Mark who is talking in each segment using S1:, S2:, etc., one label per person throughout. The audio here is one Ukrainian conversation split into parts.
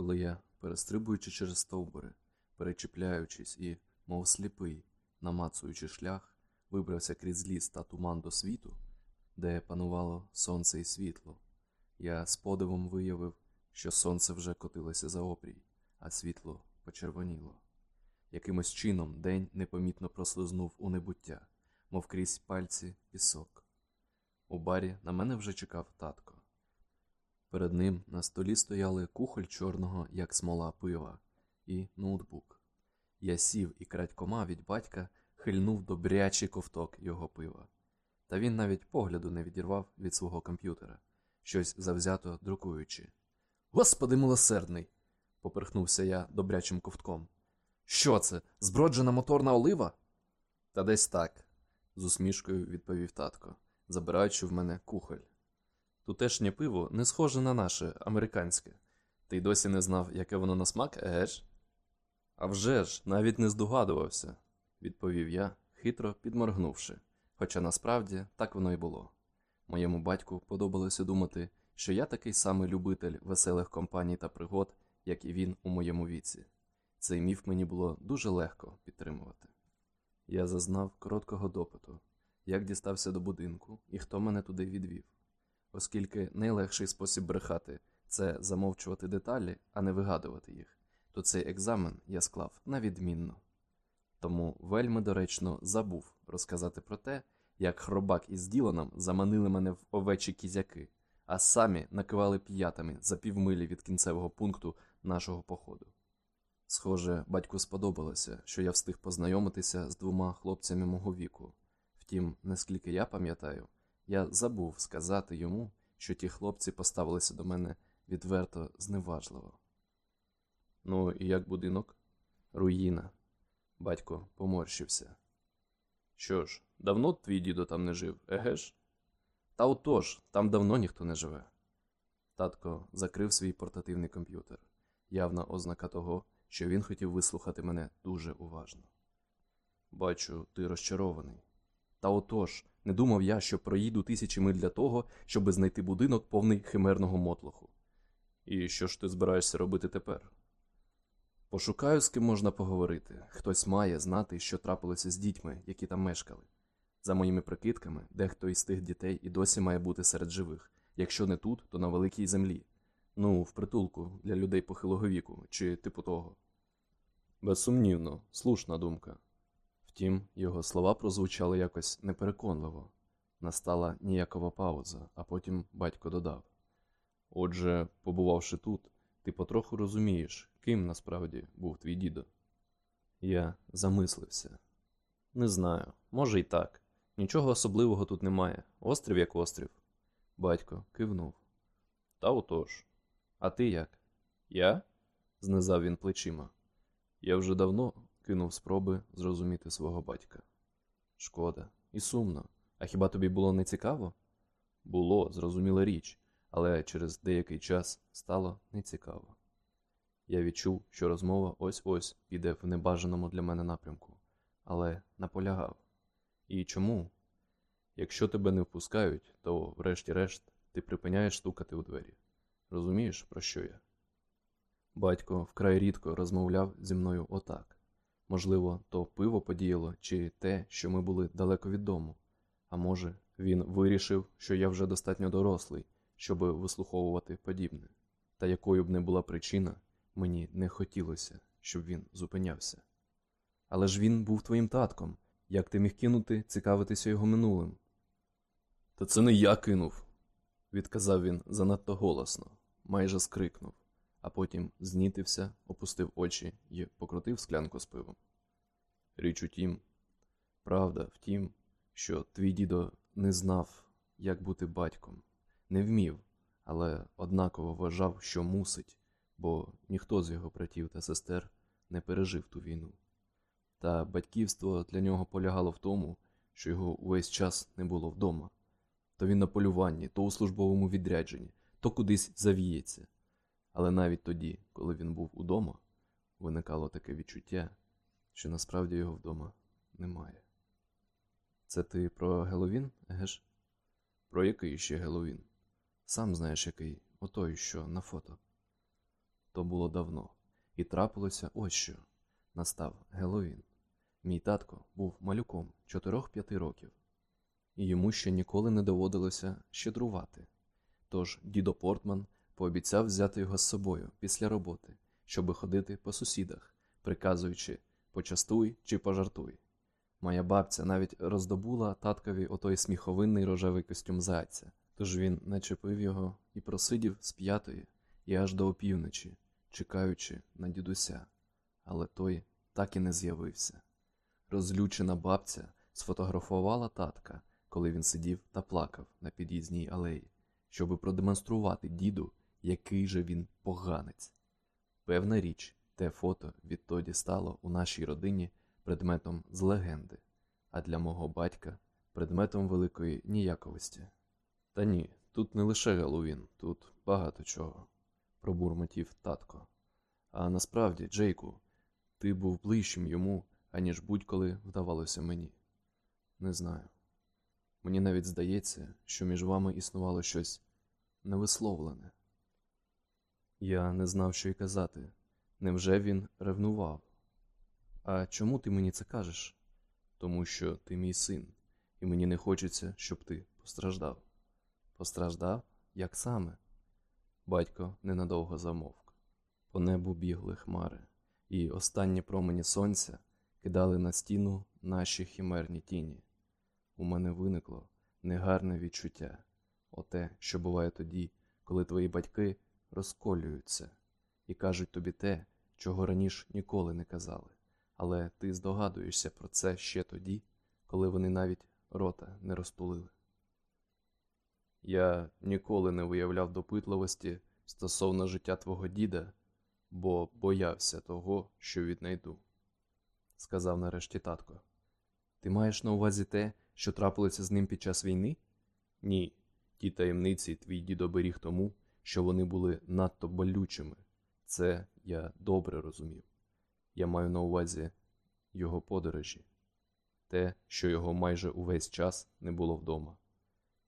S1: коли я, перестрибуючи через стовбури, перечіпляючись і, мов сліпий, намацуючи шлях, вибрався крізь ліс та туман до світу, де панувало сонце і світло, я з подивом виявив, що сонце вже котилося за обрій, а світло почервоніло. Якимось чином день непомітно прослизнув у небуття, мов крізь пальці пісок. У барі на мене вже чекав татко. Перед ним на столі стояли кухоль чорного, як смола пива, і ноутбук. Я сів і крадькома від батька хильнув добрячий ковток його пива. Та він навіть погляду не відірвав від свого комп'ютера, щось завзято друкуючи. Господи милосердний! поперхнувся я добрячим ковтком. Що це? Зброджена моторна олива? Та десь так, з усмішкою відповів татко, забираючи в мене кухоль. Тутешнє пиво не схоже на наше американське. Ти й досі не знав, яке воно на смак, еж? «А вже ж, навіть не здогадувався, відповів я, хитро підморгнувши, хоча насправді так воно й було. Моєму батьку подобалося думати, що я такий самий любитель веселих компаній та пригод, як і він у моєму віці. Цей міф мені було дуже легко підтримувати. Я зазнав короткого допиту, як дістався до будинку і хто мене туди відвів, оскільки найлегший спосіб брехати це замовчувати деталі, а не вигадувати їх, то цей екзамен я склав на відмінно. Тому вельми доречно забув розказати про те, як хробак із Діланом заманили мене в овечі кізяки, а самі накивали п'ятами за півмилі від кінцевого пункту нашого походу. Схоже, батьку сподобалося, що я встиг познайомитися з двома хлопцями мого віку. Втім, наскільки я пам'ятаю, я забув сказати йому, що ті хлопці поставилися до мене відверто зневажливо. Ну, і як будинок? Руїна. Батько поморщився. Що ж, давно твій дідо там не жив, еге ж? Та отож, там давно ніхто не живе. Татко закрив свій портативний комп'ютер, явна ознака того, що він хотів вислухати мене дуже уважно. Бачу, ти розчарований. Та отож, не думав я, що проїду тисячі миль для того, щоби знайти будинок повний химерного мотлоху. І що ж ти збираєшся робити тепер? Пошукаю, з ким можна поговорити. Хтось має знати, що трапилося з дітьми, які там мешкали. За моїми прикидками, дехто із тих дітей і досі має бути серед живих, якщо не тут, то на великій землі. Ну, в притулку для людей похилого віку, чи типу того. Безсумнівно, слушна думка. Втім, його слова прозвучали якось непереконливо. Настала ніякова пауза, а потім батько додав: Отже, побувавши тут, ти потроху розумієш, ким насправді був твій дідо. Я замислився. Не знаю, може й так. Нічого особливого тут немає. Острів як острів. Батько кивнув. Та отож. А ти як? Я? знизав він плечима. Я вже давно кинув спроби зрозуміти свого батька. Шкода, і сумно. А хіба тобі було не цікаво? Було, зрозуміла річ, але через деякий час стало нецікаво. Я відчув, що розмова ось ось піде в небажаному для мене напрямку, але наполягав. І чому? Якщо тебе не впускають, то, врешті-решт, ти припиняєш стукати у двері. Розумієш, про що я? Батько вкрай рідко розмовляв зі мною отак. Можливо, то пиво подіяло, чи те, що ми були далеко від дому. А може, він вирішив, що я вже достатньо дорослий, щоби вислуховувати подібне. Та якою б не була причина, мені не хотілося, щоб він зупинявся. Але ж він був твоїм татком. Як ти міг кинути цікавитися його минулим? Та це не я кинув, відказав він занадто голосно, майже скрикнув, а потім знітився, опустив очі і покрутив склянку з пивом. Річ у тім, правда в тім, що твій дідо не знав, як бути батьком, не вмів, але однаково вважав, що мусить, бо ніхто з його братів та сестер не пережив ту війну. Та батьківство для нього полягало в тому, що його увесь час не було вдома. То він на полюванні, то у службовому відрядженні, то кудись завіється. Але навіть тоді, коли він був удома, виникало таке відчуття, що насправді його вдома немає. Це ти про Геловін, геш? Про який ще Геловін? Сам знаєш який, отой, що на фото. то було давно, і трапилося ось що. Настав Геловін. Мій татко був малюком 4-5 років, і йому ще ніколи не доводилося щедрувати. Тож дідо Портман пообіцяв взяти його з собою після роботи, щоби ходити по сусідах, приказуючи почастуй чи пожартуй. Моя бабця навіть роздобула таткові отой сміховинний рожевий костюм зайця, тож він начепив його і просидів з п'ятої і аж до опівночі, чекаючи на дідуся, але той так і не з'явився. Розлючена бабця сфотографувала татка, коли він сидів та плакав на під'їзній алеї, щоби продемонструвати діду, який же він поганець. Певна річ, те фото відтоді стало у нашій родині предметом з легенди, а для мого батька предметом великої ніяковості. Та ні, тут не лише Галувін, тут багато чого, пробурмотів татко. А насправді, Джейку, ти був ближчим йому, аніж будь-коли вдавалося мені. Не знаю. Мені навіть здається, що між вами існувало щось невисловлене. Я не знав, що й казати. Невже він ревнував? А чому ти мені це кажеш? Тому що ти мій син, і мені не хочеться, щоб ти постраждав. Постраждав? Як саме? Батько ненадовго замовк. По небу бігли хмари, і останні промені сонця кидали на стіну наші хімерні тіні. У мене виникло негарне відчуття, оте, що буває тоді, коли твої батьки розколюються і кажуть тобі те, чого раніше ніколи не казали, але ти здогадуєшся про це ще тоді, коли вони навіть рота не розтулили. Я ніколи не виявляв допитливості стосовно життя твого діда, бо боявся того, що віднайду, сказав нарешті татко. Ти маєш на увазі те, що трапилося з ним під час війни? Ні, ті таємниці твій дід оберіг тому, що вони були надто болючими. Це я добре розумів. Я маю на увазі його подорожі, те, що його майже увесь час не було вдома.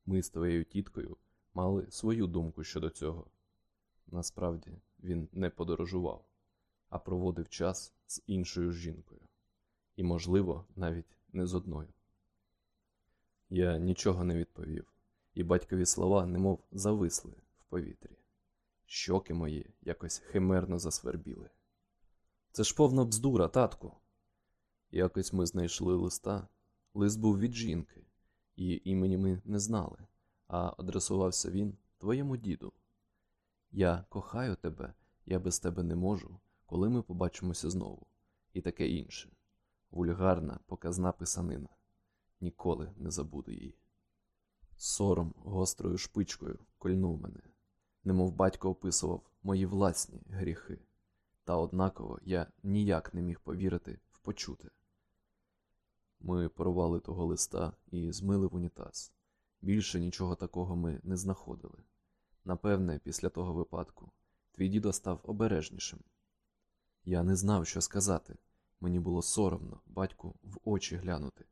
S1: Ми з твоєю тіткою мали свою думку щодо цього. Насправді він не подорожував, а проводив час з іншою жінкою, і, можливо, навіть не з одною. Я нічого не відповів, і батькові слова немов зависли повітрі. Щоки мої якось химерно засвербіли. Це ж повна бздура, татку. Якось ми знайшли листа. Лист був від жінки, її імені ми не знали, а адресувався він твоєму діду. Я кохаю тебе, я без тебе не можу, коли ми побачимося знову, і таке інше. Вульгарна, показна писанина. Ніколи не забуду її. Сором гострою шпичкою кольнув мене, немов батько описував мої власні гріхи, та однаково я ніяк не міг повірити в почуте. Ми порвали того листа і змили в унітаз. Більше нічого такого ми не знаходили. Напевне, після того випадку твій дідо став обережнішим. Я не знав, що сказати. Мені було соромно батьку в очі глянути.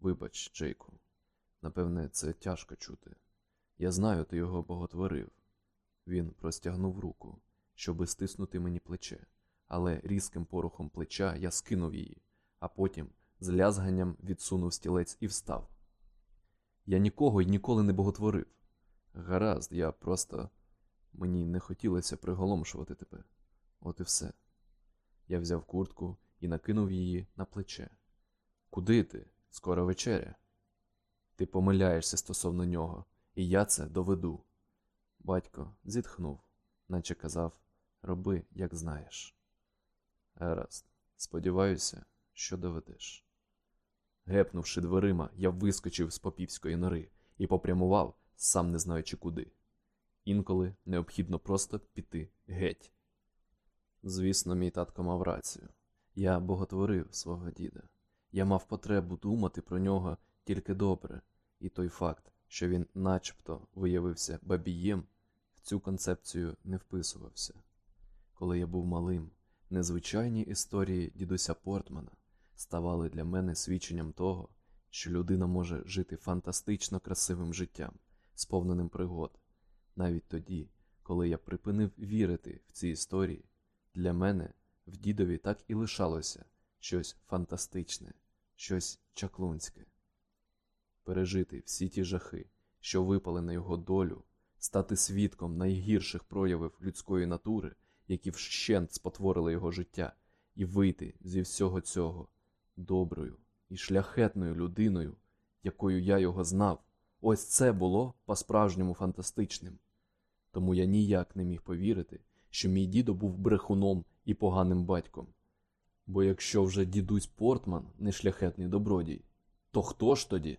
S1: Вибач, Джейку, напевне, це тяжко чути. Я знаю, ти його боготворив. Він простягнув руку, щоби стиснути мені плече, але різким порухом плеча я скинув її, а потім з лязганням відсунув стілець і встав. Я нікого й ніколи не боготворив. Гаразд, я просто мені не хотілося приголомшувати тебе. От і все. Я взяв куртку і накинув її на плече. Куди ти? Скоро вечеря. Ти помиляєшся стосовно нього, і я це доведу. Батько зітхнув, наче казав роби, як знаєш. Гаразд, сподіваюся, що доведеш. Гепнувши дверима, я вискочив з попівської нори і попрямував, сам не знаючи куди. Інколи необхідно просто піти геть. Звісно, мій татко мав рацію. Я боготворив свого діда. Я мав потребу думати про нього тільки добре, і той факт, що він начебто виявився бабієм, цю концепцію не вписувався. Коли я був малим, незвичайні історії дідуся Портмана ставали для мене свідченням того, що людина може жити фантастично красивим життям, сповненим пригод, навіть тоді, коли я припинив вірити в ці історії, для мене в дідові так і лишалося щось фантастичне, щось чаклунське. Пережити всі ті жахи, що випали на його долю, стати свідком найгірших проявів людської натури, які вщент спотворили його життя, і вийти зі всього цього доброю і шляхетною людиною, якою я його знав, ось це було по-справжньому фантастичним. Тому я ніяк не міг повірити, що мій дідо був брехуном і поганим батьком. Бо якщо вже дідусь Портман не шляхетний добродій, то хто ж тоді?